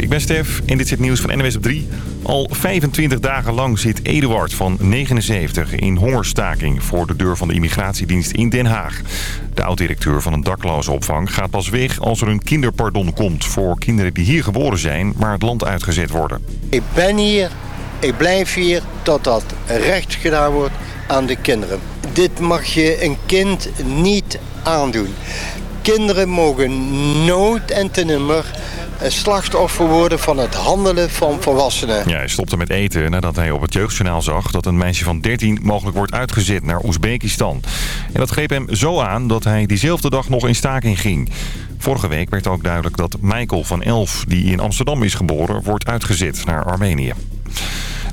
Ik ben Stef en dit is het nieuws van NWS op 3. Al 25 dagen lang zit Eduard van 79 in hongerstaking voor de deur van de immigratiedienst in Den Haag. De oud-directeur van een dakloze opvang gaat pas weg als er een kinderpardon komt voor kinderen die hier geboren zijn, maar het land uitgezet worden. Ik ben hier, ik blijf hier totdat recht gedaan wordt aan de kinderen. Dit mag je een kind niet aandoen. Kinderen mogen nooit en ten nimmer een slachtoffer worden van het handelen van volwassenen. Ja, hij stopte met eten nadat hij op het jeugdjournaal zag dat een meisje van 13 mogelijk wordt uitgezet naar Oezbekistan. En dat greep hem zo aan dat hij diezelfde dag nog in staking ging. Vorige week werd ook duidelijk dat Michael van 11, die in Amsterdam is geboren, wordt uitgezet naar Armenië.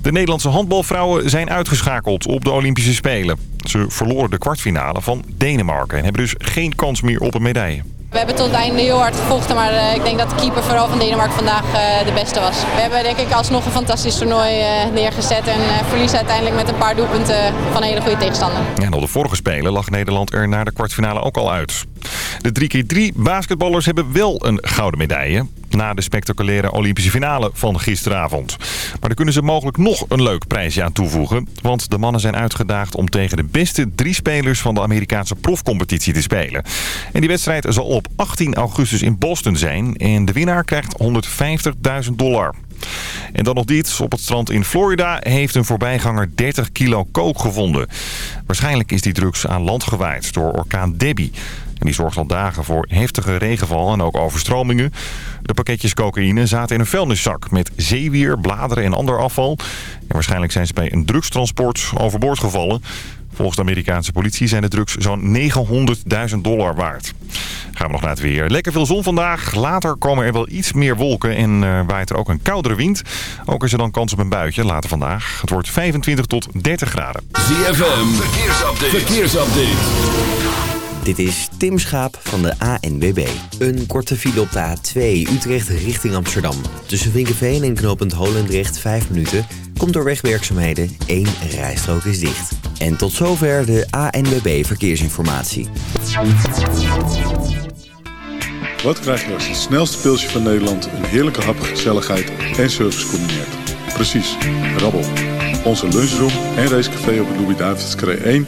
De Nederlandse handbalvrouwen zijn uitgeschakeld op de Olympische Spelen. Ze verloren de kwartfinale van Denemarken en hebben dus geen kans meer op een medaille. We hebben tot het einde heel hard gevochten, maar uh, ik denk dat de keeper vooral van Denemarken vandaag uh, de beste was. We hebben denk ik alsnog een fantastisch toernooi uh, neergezet en verliezen uiteindelijk met een paar doelpunten van een hele goede tegenstander. En op de vorige Spelen lag Nederland er na de kwartfinale ook al uit. De 3x3 basketballers hebben wel een gouden medaille. Na de spectaculaire Olympische finale van gisteravond. Maar daar kunnen ze mogelijk nog een leuk prijsje aan toevoegen. Want de mannen zijn uitgedaagd om tegen de beste drie spelers van de Amerikaanse profcompetitie te spelen. En die wedstrijd zal op 18 augustus in Boston zijn. En de winnaar krijgt 150.000 dollar. En dan nog dit. Op het strand in Florida heeft een voorbijganger 30 kilo kook gevonden. Waarschijnlijk is die drugs aan land gewaaid door orkaan Debbie. En die zorgt al dagen voor heftige regenval en ook overstromingen. De pakketjes cocaïne zaten in een vuilniszak met zeewier, bladeren en ander afval. En waarschijnlijk zijn ze bij een drugstransport overboord gevallen. Volgens de Amerikaanse politie zijn de drugs zo'n 900.000 dollar waard. Gaan we nog naar het weer. Lekker veel zon vandaag. Later komen er wel iets meer wolken en uh, waait er ook een koudere wind. Ook is er dan kans op een buitje later vandaag. Het wordt 25 tot 30 graden. ZFM, verkeersupdate. verkeersupdate. Dit is Tim Schaap van de ANWB. Een korte file op de A2 Utrecht richting Amsterdam. Tussen Vinkenveen en knooppunt Holendrecht 5 minuten. Komt door wegwerkzaamheden. één rijstrook is dicht. En tot zover de ANWB Verkeersinformatie. Wat krijg je als het snelste pilsje van Nederland... een heerlijke hap, gezelligheid en service combineert? Precies, rabbel. Onze lunchroom en racecafé op de Louis-David's 1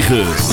9.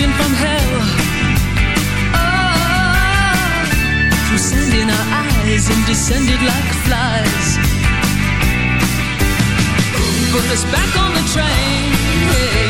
virgin from hell. Oh, through sand in our eyes and descended like flies. Put us back on the train. Yeah.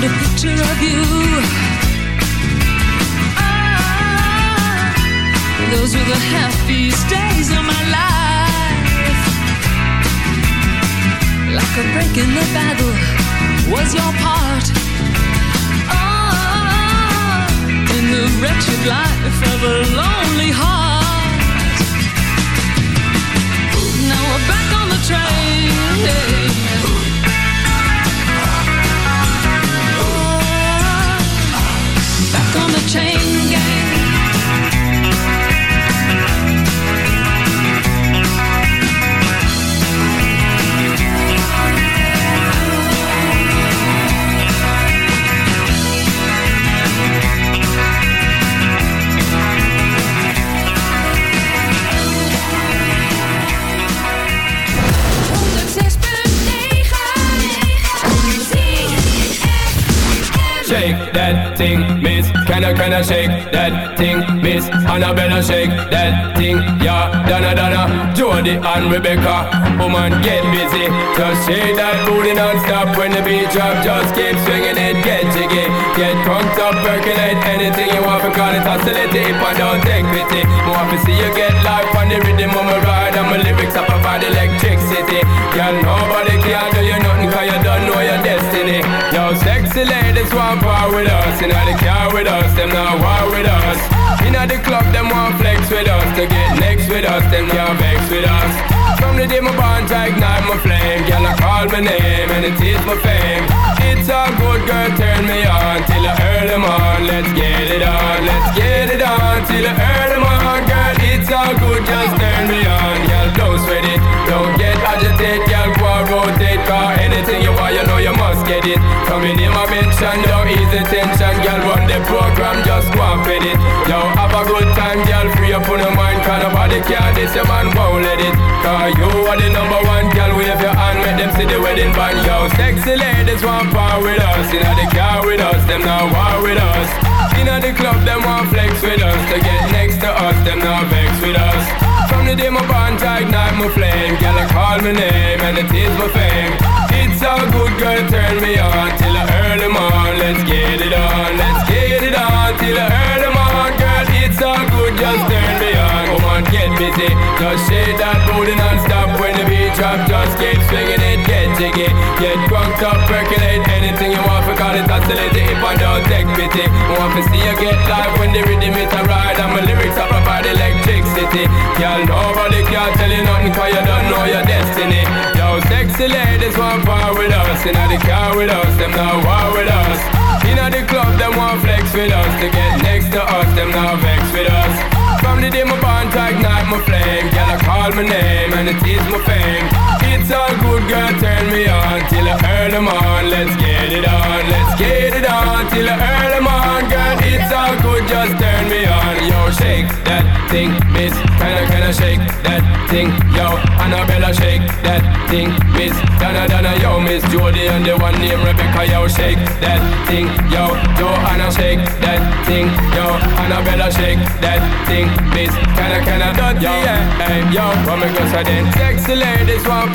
found a picture of you. Ah, those were the happiest days of my life. Like a break in the battle was your part. Ah, in the wretched life of a lonely heart. I, I shake that thing, miss? Annabella, shake that thing, yeah. Donna, Donna, Jody and Rebecca. Woman, get busy. Just shake that booty non-stop when the beat drop. Just keep swinging it, get jiggy. Get drunk up, percolate anything you want. Because it's hostility if I don't take pity. More to see you get life on the rhythm of my ride. And my lyrics up about electricity. Girl, nobody can do you nothing cause you don't know your destiny. Sexy ladies want part with us. Inna the car with us, them not war with us. Inna the club, them want flex with us. To get next with us, them can't vex with us. From the day my bond to ignite my flame Girl, I call my name and it is my fame It's a good girl, turn me on Till I earn them on Let's get it on, let's get it on Till I earn them on it's all good, just turn me on. Girl, don't sweat it, don't get agitated Girl, go rotate Cause anything you want, you know you must get it. Coming in my mention, don't ease the tension. Girl, run the program, just go and fit it. Yo, have a good time, girl, free up on your mind Cause nobody care, this your man won't let it. Cause you are the number one, girl, wave your hand Make them see the wedding band, yo Sexy ladies want part with us. Inna the car with us, them not war with us Inna the club, them want flex with us. To get next to us, them not vex with us. From the day my bond to night my flame. Girl, I call my name and it is my fame. It's a good girl, turn me on Till I earn them on, let's get it on Let's get it on, till I on Girl, it's all good, just turn me on Come on, get busy, just shake that booty non-stop When the beat drop, just keep swinging it, get jiggy. Get drunk up, percolate anything you want Forgot it, oscillate if I don't take pity I want to see you get live when the rhythm is a ride. And my lyrics are provide electricity. Girl, nobody can tell you nothing Cause you don't know your destiny. Yo, sexy ladies want part with us. Inna the car with us, them not war with us Inna the club, them want flex with us. To get next to us, them not vex with us. From the day my bond to ignite my flame. Girl, I call my name and it is my fame It's all good, girl, turn me on Till I earn them on, let's get it on Let's get it on, till I earn them on Girl, it's all good, just turn me on. Yo, shake that thing, miss. Kinda, kinda shake that thing? Yo, Annabella, shake that thing, miss. Donna, Donna, yo, miss. Jody And the one named Rebecca, yo, shake that thing. Yo, Joanna, shake that thing. Yo, Annabella, shake that thing, miss. Kinda, kinda dirty, yeah. Hey, yo, what me go say then Sexy ladies want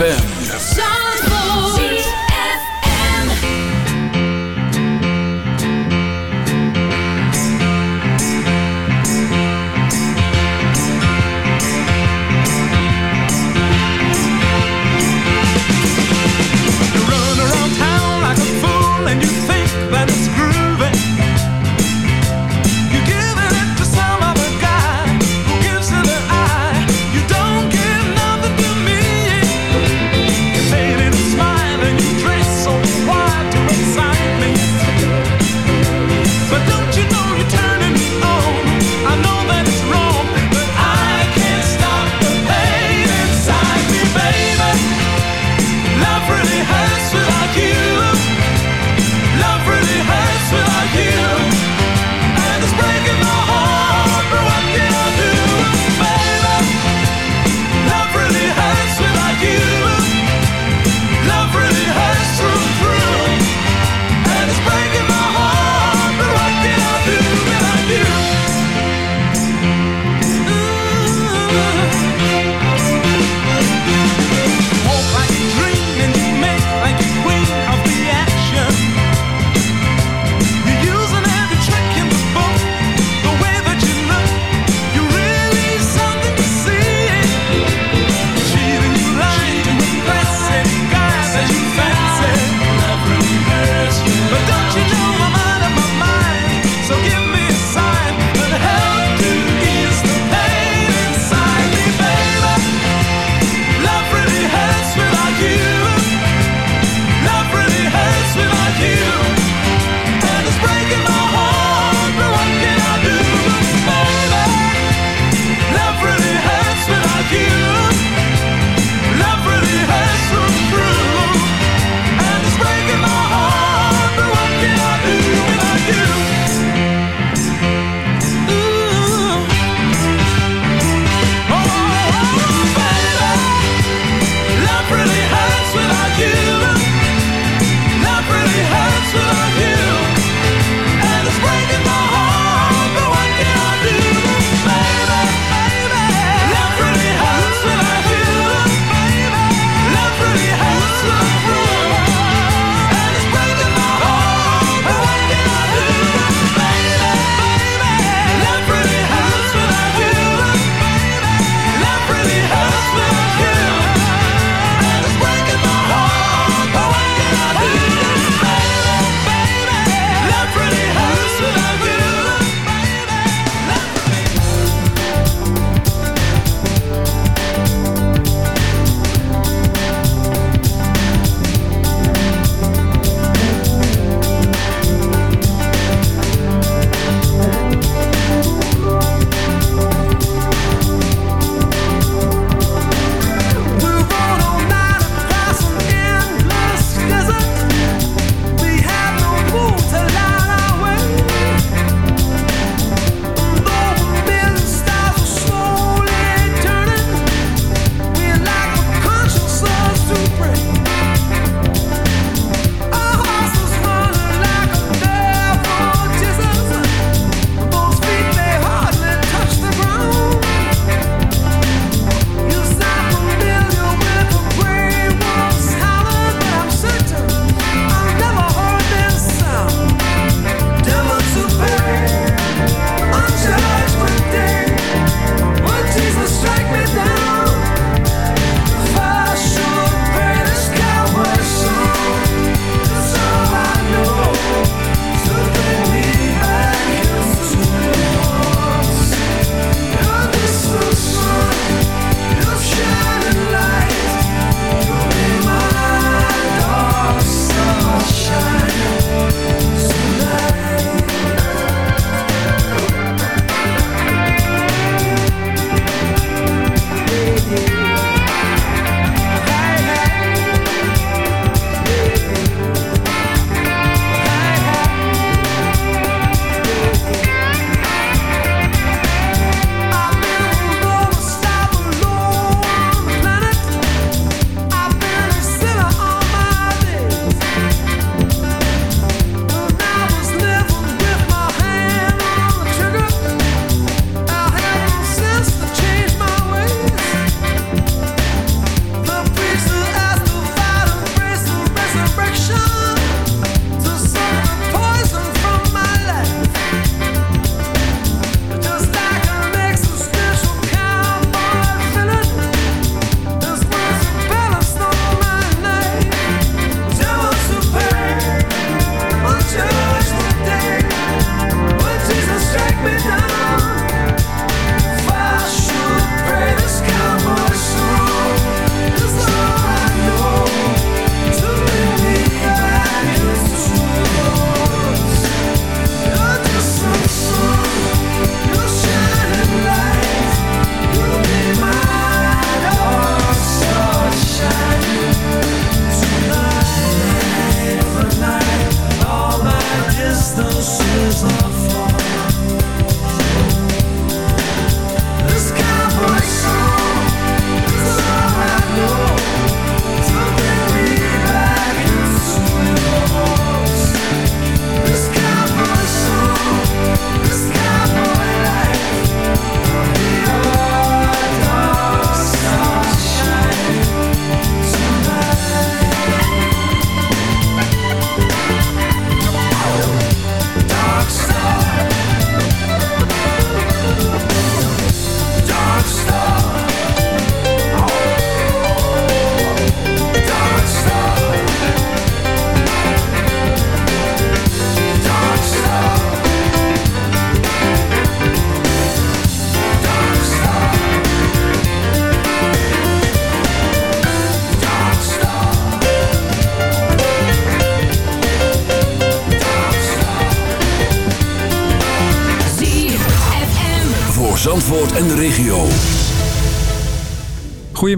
ZFM.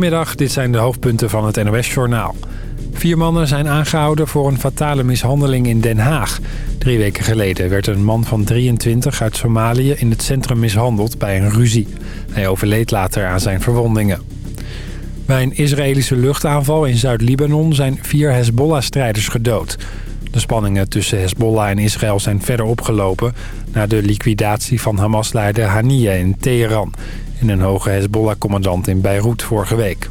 Goedemiddag, dit zijn de hoofdpunten van het NOS-journaal. Vier mannen zijn aangehouden voor een fatale mishandeling in Den Haag. Drie weken geleden werd een man van 23 uit Somalië in het centrum mishandeld bij een ruzie. Hij overleed later aan zijn verwondingen. Bij een Israëlische luchtaanval in Zuid-Libanon zijn vier Hezbollah-strijders gedood. De spanningen tussen Hezbollah en Israël zijn verder opgelopen... na de liquidatie van Hamas-leider Haniyeh in Teheran en een hoge Hezbollah-commandant in Beirut vorige week.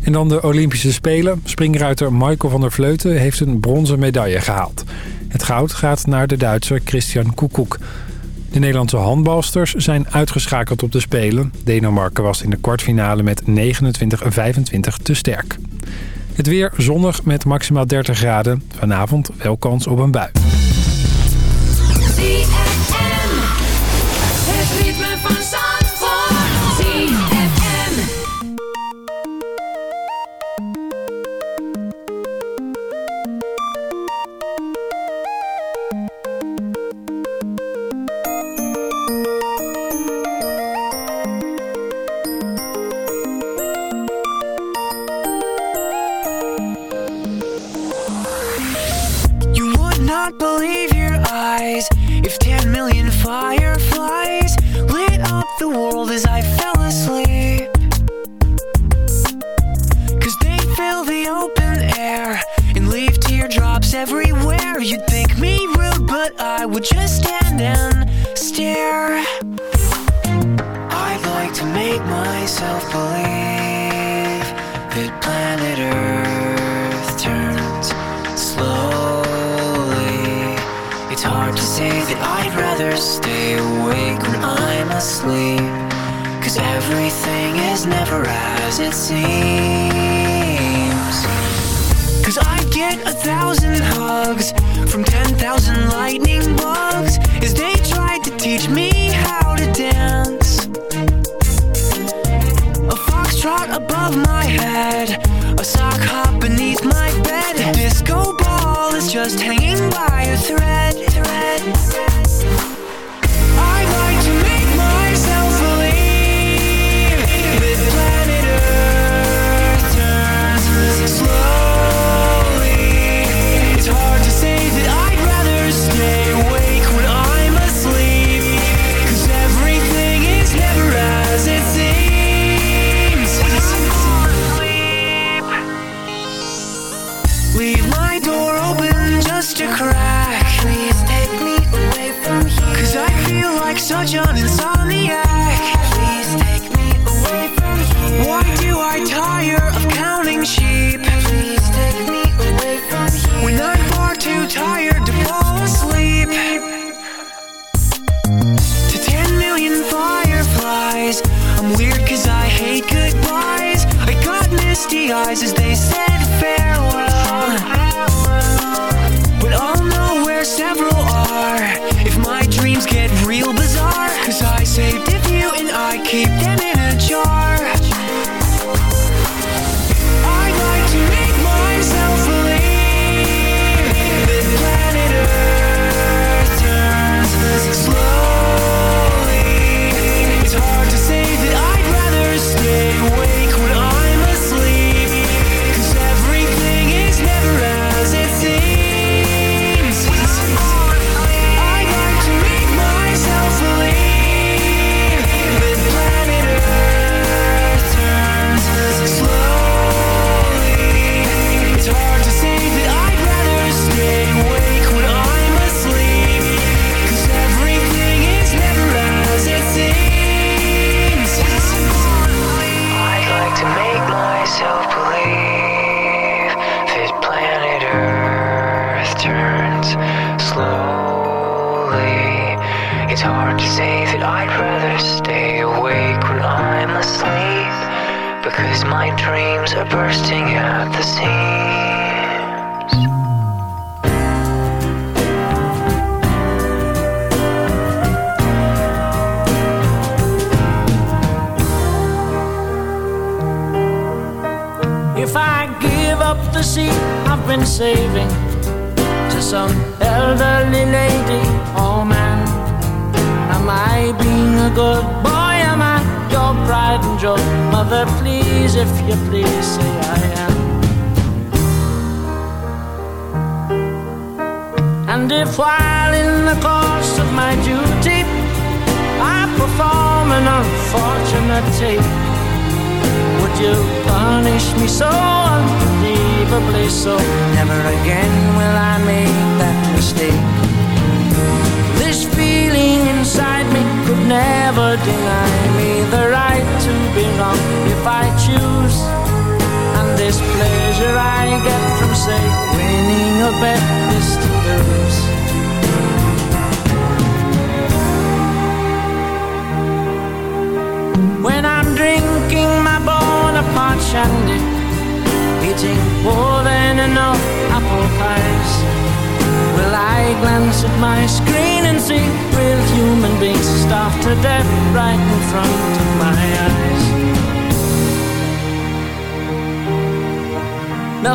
En dan de Olympische Spelen. Springruiter Michael van der Vleuten heeft een bronzen medaille gehaald. Het goud gaat naar de Duitser Christian Koekoek. De Nederlandse handbalsters zijn uitgeschakeld op de Spelen. Denemarken was in de kwartfinale met 29-25 te sterk. Het weer zonnig met maximaal 30 graden. Vanavond wel kans op een bui.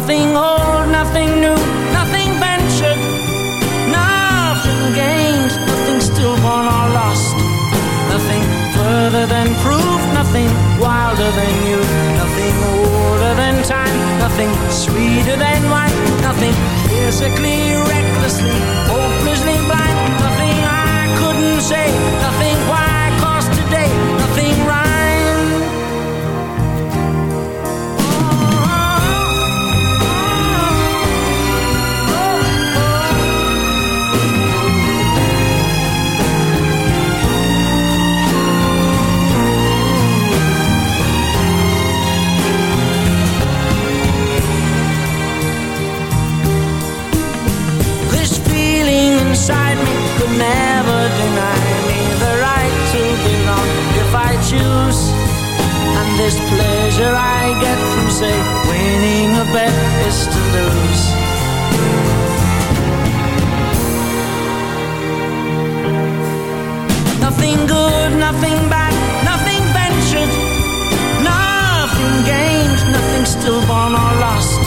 Nothing old, nothing new, nothing ventured, nothing gained, nothing stillborn or lost, nothing further than proof, nothing wilder than you, nothing older than time, nothing sweeter than wine, nothing physically, recklessly, hopelessly blind, nothing I couldn't say, nothing never deny me the right to be wrong if I choose. And this pleasure I get from, say, winning a bet is to lose. Nothing good, nothing bad, nothing ventured, nothing gained, nothing still born or lost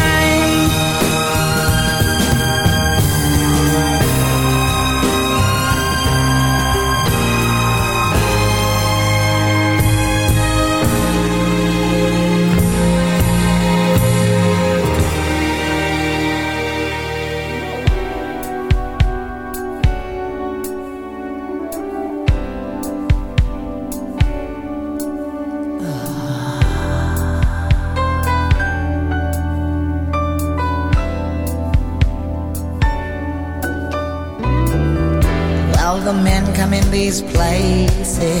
these places.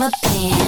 my pants.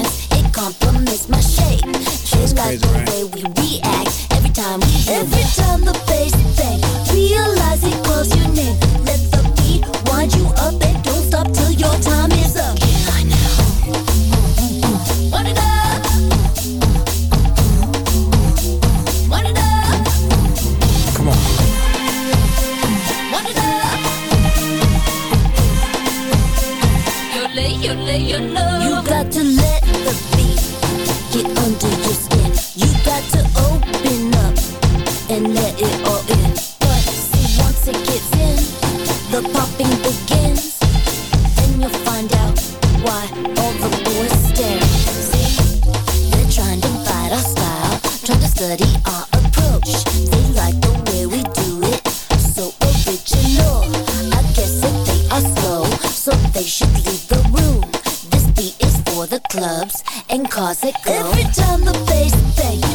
nobody our approach. They like the way we do it, so original. I guess that they are slow, so they should leave the room. This beat is for the clubs and cars that go. Every time the bass bangs.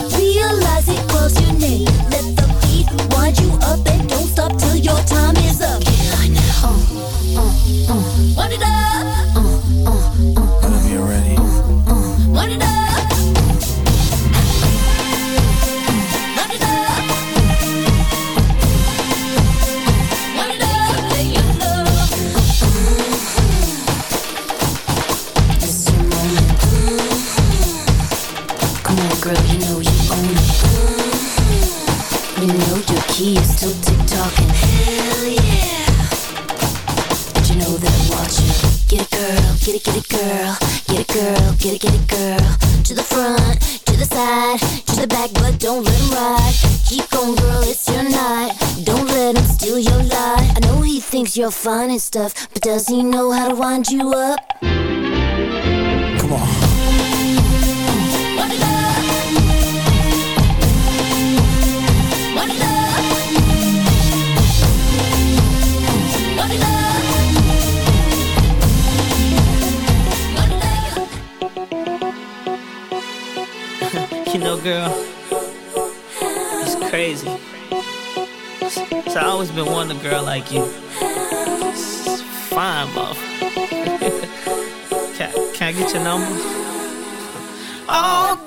your you're fine and stuff, but does he know how to wind you up? Come on. you know, girl, it's crazy. So I always been wanting a girl like you fine, buff. can, can I get your number? Oh,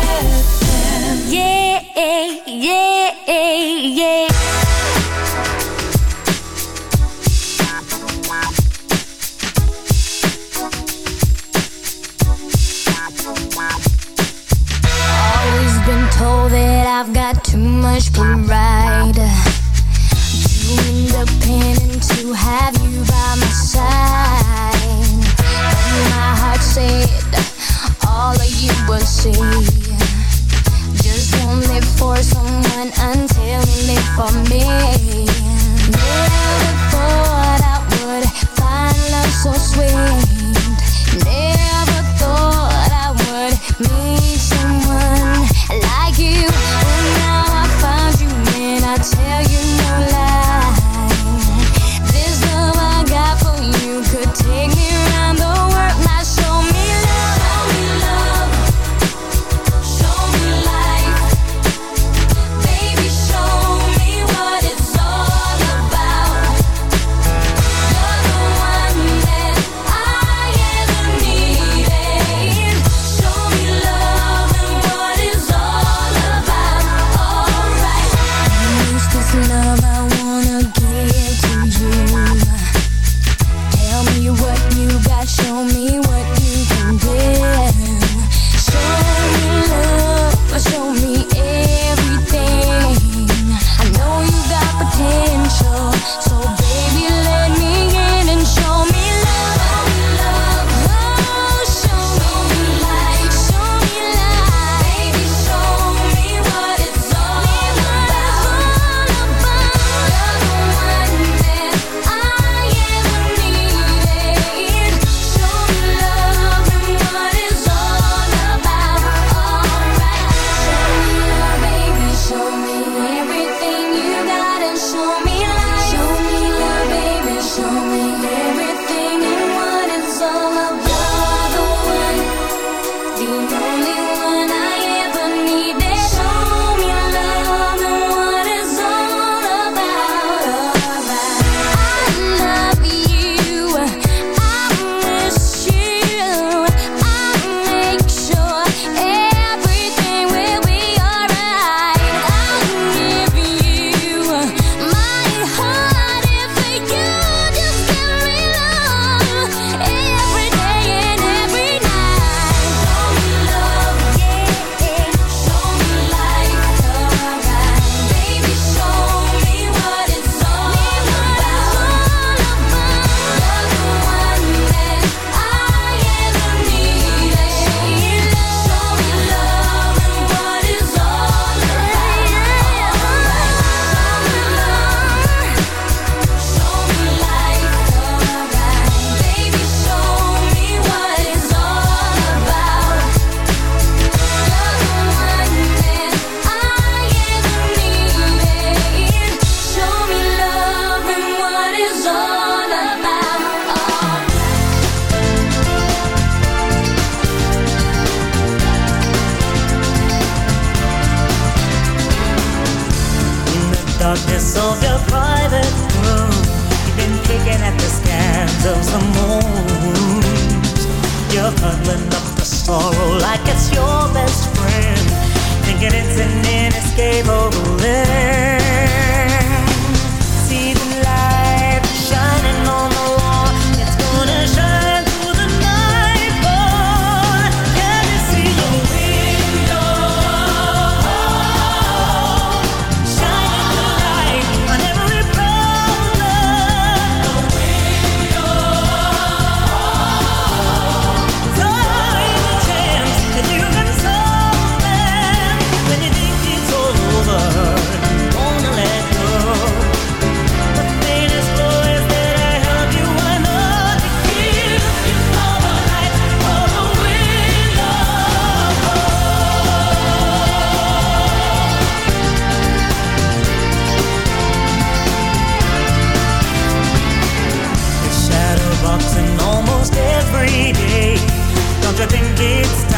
Don't think it's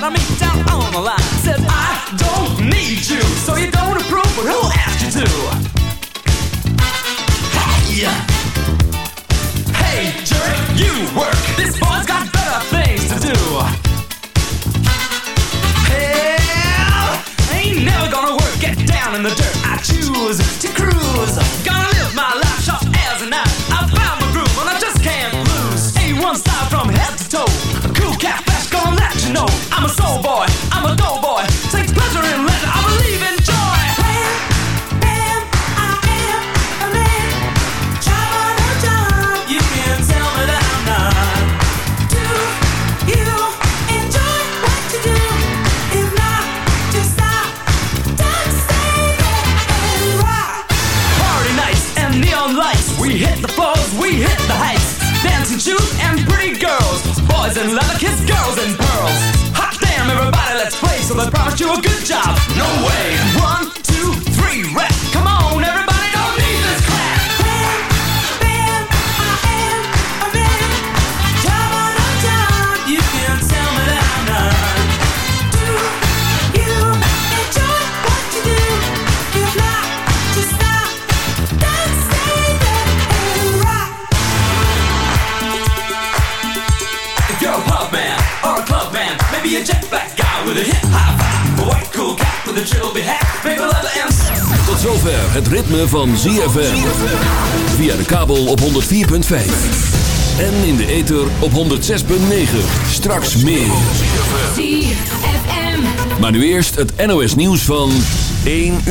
that I meet down on the line Said I don't need you, so you don't approve, but who asked you to? Hey, hey jerk, you work. This boy's got better things to do. Hell, ain't never gonna work. Get down in the dirt. I choose to cruise. Gonna live my life sharp as a knife. I found my groove and I just can't lose. A one style from head to toe know. I'm a soul boy, Boys in leather, kiss girls in pearls. Hot damn, everybody, let's play. So I promise you a good job. No way. One, two, three, rap. Come on, maybe a jet black guy with a hip hop a white cool cat with a trilby hat, maybe leather and. Tot zover het ritme van ZFM. Via de kabel op 104.5. En in de ether op 106.9. Straks meer. ZFM. Maar nu eerst het NOS nieuws van 1 uur.